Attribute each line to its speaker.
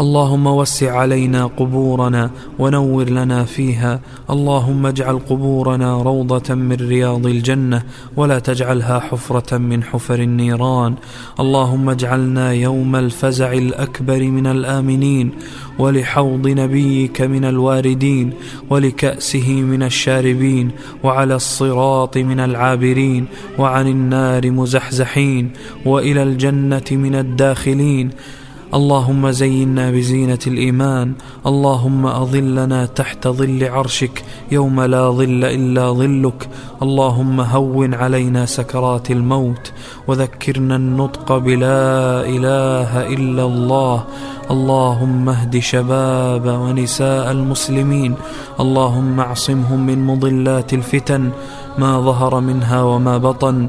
Speaker 1: اللهم وسع علينا قبورنا ونور لنا فيها. اللهم اجعل قبورنا روضة من رياض الجنة ولا تجعلها حفرة من حفر النيران. اللهم اجعلنا يوم الفزع الأكبر من الآمنين ولحوض نبيك من الواردين ولكأسه من الشاربين وعلى الصراط من العابرين وعن النار مزحزحين وإلى الجنة من الداخلين. اللهم زينا بزينة الإيمان اللهم أظلنا تحت ظل عرشك يوم لا ظل إلا ظلك اللهم هون علينا سكرات الموت وذكرنا النطق بلا إله إلا الله اللهم اهد شباب ونساء المسلمين اللهم اعصمهم من مضلات الفتن ما ظهر منها وما بطن.